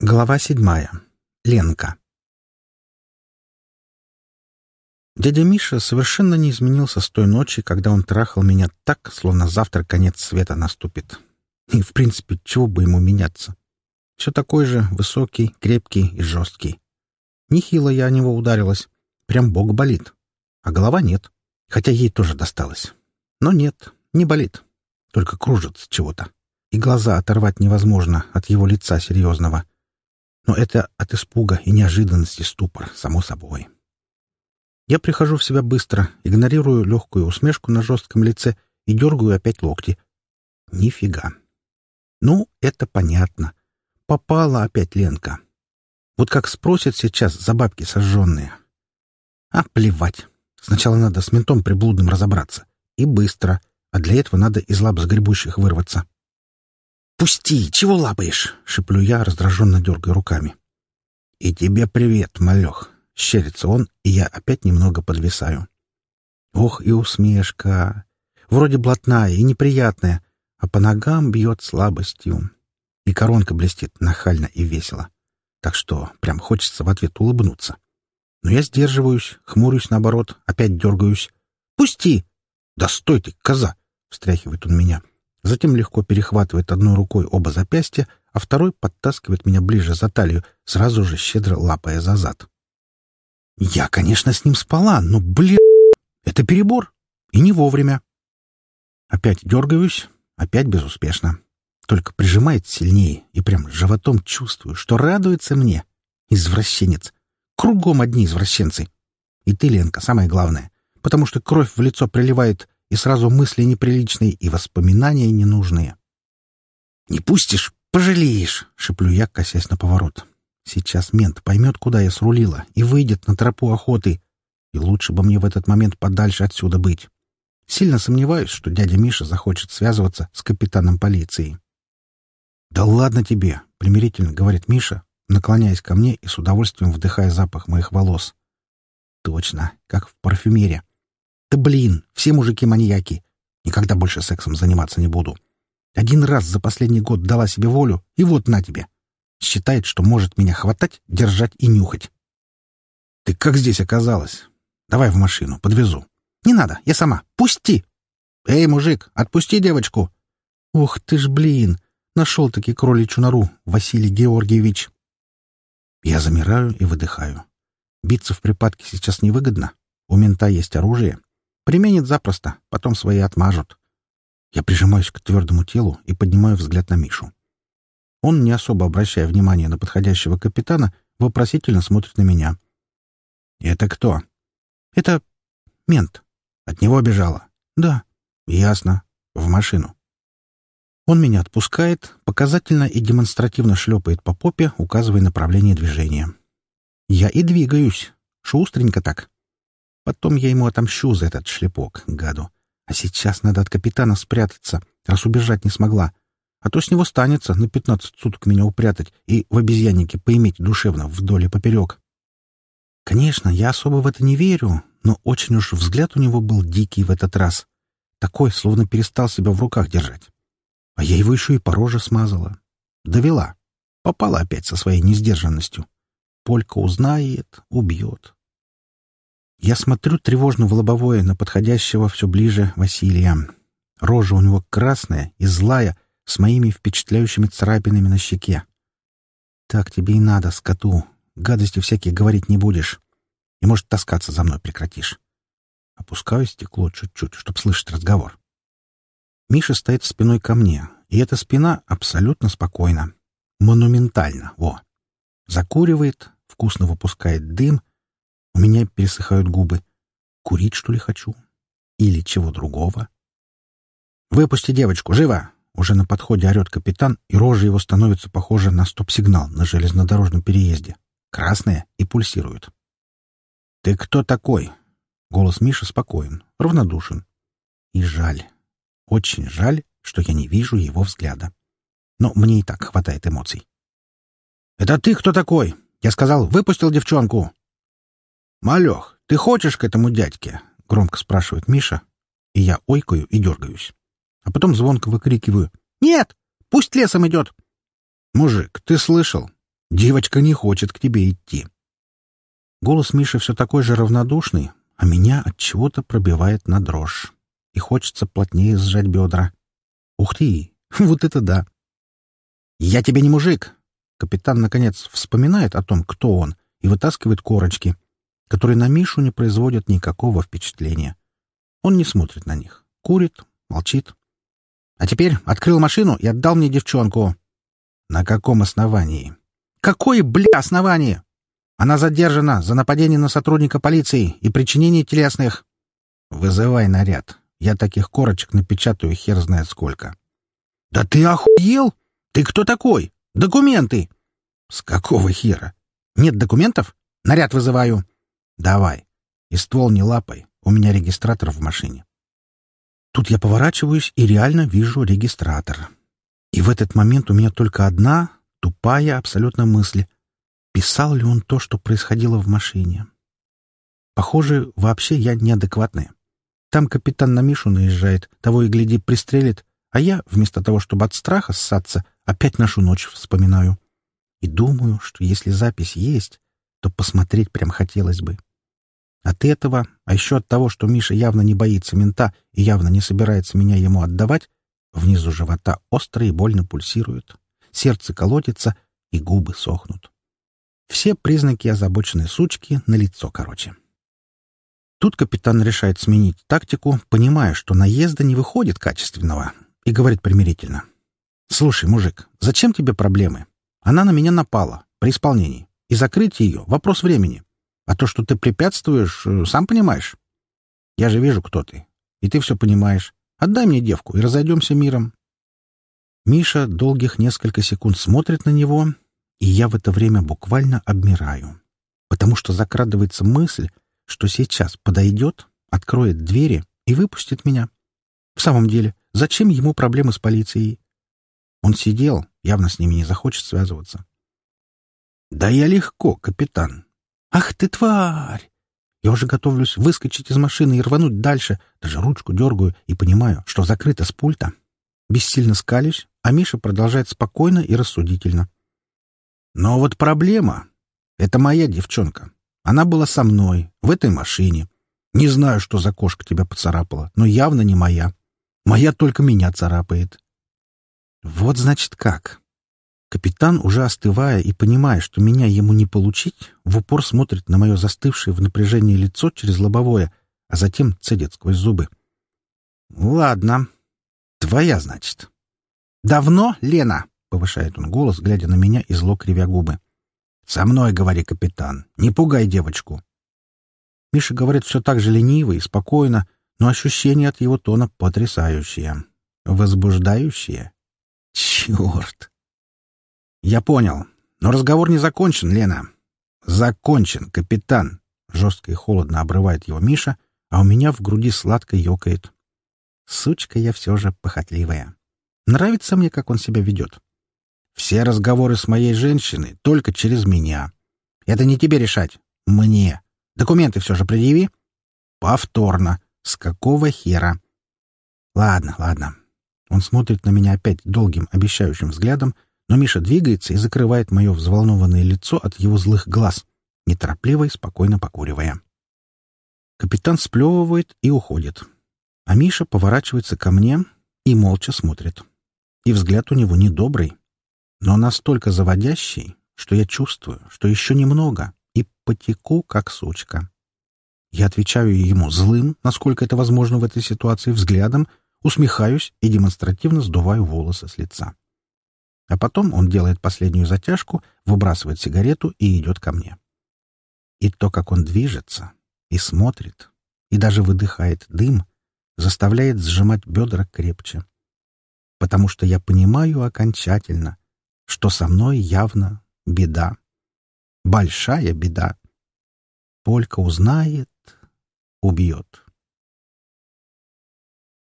Глава седьмая. Ленка. Дядя Миша совершенно не изменился с той ночи, когда он трахал меня так, словно завтра конец света наступит. И, в принципе, чего бы ему меняться? Все такой же высокий, крепкий и жесткий. Нехило я о него ударилась. Прям бог болит. А голова нет. Хотя ей тоже досталось. Но нет, не болит. Только кружится чего-то. И глаза оторвать невозможно от его лица серьезного — но это от испуга и неожиданности ступор, само собой. Я прихожу в себя быстро, игнорирую легкую усмешку на жестком лице и дергаю опять локти. Нифига. Ну, это понятно. Попала опять Ленка. Вот как спросят сейчас за бабки сожженные. А, плевать. Сначала надо с ментом приблудным разобраться. И быстро. А для этого надо из лап сгребущих вырваться. «Пусти! Чего лапаешь?» — шеплю я, раздраженно дергая руками. «И тебе привет, малех!» — щерится он, и я опять немного подвисаю. Ох, и усмешка! Вроде блатная и неприятная, а по ногам бьет слабостью. И коронка блестит нахально и весело. Так что прям хочется в ответ улыбнуться. Но я сдерживаюсь, хмурюсь наоборот, опять дергаюсь. «Пусти!» «Да стой ты, коза!» — встряхивает он меня. — затем легко перехватывает одной рукой оба запястья, а второй подтаскивает меня ближе за талию, сразу же щедро лапая за зад. Я, конечно, с ним спала, но, блин, это перебор. И не вовремя. Опять дергаюсь, опять безуспешно. Только прижимает сильнее, и прям животом чувствую, что радуется мне. Извращенец. Кругом одни извращенцы. И ты, Ленка, самое главное. Потому что кровь в лицо приливает и сразу мысли неприличные и воспоминания ненужные. «Не пустишь — пожалеешь!» — шеплю я, косясь на поворот. «Сейчас мент поймет, куда я срулила, и выйдет на тропу охоты. И лучше бы мне в этот момент подальше отсюда быть. Сильно сомневаюсь, что дядя Миша захочет связываться с капитаном полиции». «Да ладно тебе!» — примирительно говорит Миша, наклоняясь ко мне и с удовольствием вдыхая запах моих волос. «Точно, как в парфюмере. Да блин, все мужики маньяки. Никогда больше сексом заниматься не буду. Один раз за последний год дала себе волю, и вот на тебе. Считает, что может меня хватать, держать и нюхать. Ты как здесь оказалась? Давай в машину, подвезу. Не надо, я сама. Пусти! Эй, мужик, отпусти девочку. Ух ты ж, блин! Нашел-таки кроличью нору, Василий Георгиевич. Я замираю и выдыхаю. Биться в припадке сейчас невыгодно. У мента есть оружие, Применит запросто, потом свои отмажут. Я прижимаюсь к твердому телу и поднимаю взгляд на Мишу. Он, не особо обращая внимания на подходящего капитана, вопросительно смотрит на меня. «Это кто?» «Это мент. От него бежала?» «Да». «Ясно. В машину». Он меня отпускает, показательно и демонстративно шлепает по попе, указывая направление движения. Я и двигаюсь. Шустренько так. Потом я ему отомщу за этот шлепок, гаду. А сейчас надо от капитана спрятаться, раз убежать не смогла. А то с него станется на пятнадцать суток меня упрятать и в обезьяннике поиметь душевно вдоль и поперек. Конечно, я особо в это не верю, но очень уж взгляд у него был дикий в этот раз. Такой, словно перестал себя в руках держать. А я его еще и по роже смазала. Довела. Попала опять со своей несдержанностью. Полька узнает, убьет. Я смотрю тревожно в лобовое на подходящего все ближе Василия. Рожа у него красная и злая, с моими впечатляющими царапинами на щеке. Так тебе и надо, скоту. Гадости всякие говорить не будешь. И, может, таскаться за мной прекратишь. Опускаю стекло чуть-чуть, чтобы слышать разговор. Миша стоит спиной ко мне, и эта спина абсолютно спокойна. Монументально, во. Закуривает, вкусно выпускает дым — у меня пересыхают губы. Курить, что ли, хочу? Или чего другого? «Выпусти девочку! Живо!» Уже на подходе орет капитан, и рожа его становится похожа на стоп-сигнал на железнодорожном переезде. Красная и пульсирует. «Ты кто такой?» Голос Миши спокоен, равнодушен. И жаль. Очень жаль, что я не вижу его взгляда. Но мне и так хватает эмоций. «Это ты кто такой?» Я сказал, выпустил девчонку. «Малех, ты хочешь к этому дядьке?» — громко спрашивает Миша, и я ойкаю и дергаюсь. А потом звонко выкрикиваю. «Нет! Пусть лесом идет!» «Мужик, ты слышал? Девочка не хочет к тебе идти. Голос Миши все такой же равнодушный, а меня от чего-то пробивает на дрожь. И хочется плотнее сжать бедра. Ух ты! Вот это да! «Я тебе не мужик!» Капитан, наконец, вспоминает о том, кто он, и вытаскивает корочки, которые на Мишу не производят никакого впечатления. Он не смотрит на них. Курит, молчит. «А теперь открыл машину и отдал мне девчонку». «На каком основании?» «Какое, бля, основание? Она задержана за нападение на сотрудника полиции и причинение телесных». «Вызывай наряд. Я таких корочек напечатаю хер знает сколько». «Да ты охуел? Ты кто такой? Документы!» «С какого хера? Нет документов? Наряд вызываю». «Давай. И ствол не лапай. У меня регистратор в машине». Тут я поворачиваюсь и реально вижу регистратор. И в этот момент у меня только одна, тупая абсолютно мысль. Писал ли он то, что происходило в машине? Похоже, вообще я неадекватная. Там капитан на Мишу наезжает, того и гляди пристрелит, а я, вместо того, чтобы от страха ссаться, опять нашу ночь вспоминаю. И думаю, что если запись есть, то посмотреть прям хотелось бы. От этого, а еще от того, что Миша явно не боится мента и явно не собирается меня ему отдавать, внизу живота остро и больно пульсирует, сердце колотится и губы сохнут. Все признаки озабоченной сучки на лицо короче. Тут капитан решает сменить тактику, понимая, что наезда не выходит качественного, и говорит примирительно. «Слушай, мужик, зачем тебе проблемы? Она на меня напала при исполнении, и закрыть ее — вопрос времени. А то, что ты препятствуешь, э, сам понимаешь. Я же вижу, кто ты, и ты все понимаешь. Отдай мне девку, и разойдемся миром». Миша долгих несколько секунд смотрит на него, и я в это время буквально обмираю, потому что закрадывается мысль, что сейчас подойдет, откроет двери и выпустит меня. В самом деле, зачем ему проблемы с полицией? Он сидел, явно с ними не захочет связываться. «Да я легко, капитан». «Ах ты, тварь!» Я уже готовлюсь выскочить из машины и рвануть дальше, даже ручку дергаю и понимаю, что закрыто с пульта. Бессильно скалюсь, а Миша продолжает спокойно и рассудительно. «Но вот проблема — это моя девчонка. Она была со мной, в этой машине. Не знаю, что за кошка тебя поцарапала, но явно не моя. Моя только меня царапает. Вот значит как. Капитан, уже остывая и понимая, что меня ему не получить, в упор смотрит на мое застывшее в напряжении лицо через лобовое, а затем цедит сквозь зубы. «Ладно. Твоя, значит». «Давно, Лена?» — повышает он голос, глядя на меня и зло кривя губы. «Со мной, — говори, капитан, — не пугай девочку». Миша говорит все так же лениво и спокойно, но ощущение от его тона потрясающее. Возбуждающее. Черт! Я понял. Но разговор не закончен, Лена. Закончен, капитан. Жестко и холодно обрывает его Миша, а у меня в груди сладко ёкает. Сучка я все же похотливая. Нравится мне, как он себя ведет. Все разговоры с моей женщиной только через меня. Это не тебе решать. Мне. Документы все же предъяви. Повторно. С какого хера? Ладно, ладно. Он смотрит на меня опять долгим, обещающим взглядом, но Миша двигается и закрывает мое взволнованное лицо от его злых глаз, неторопливо и спокойно покуривая. Капитан сплевывает и уходит. А Миша поворачивается ко мне и молча смотрит. И взгляд у него недобрый, но настолько заводящий, что я чувствую, что еще немного, и потеку, как сучка. Я отвечаю ему злым, насколько это возможно в этой ситуации, взглядом, усмехаюсь и демонстративно сдуваю волосы с лица. А потом он делает последнюю затяжку, выбрасывает сигарету и идет ко мне. И то, как он движется, и смотрит, и даже выдыхает дым, заставляет сжимать бедра крепче. Потому что я понимаю окончательно, что со мной явно беда. Большая беда. Полька узнает, убьет.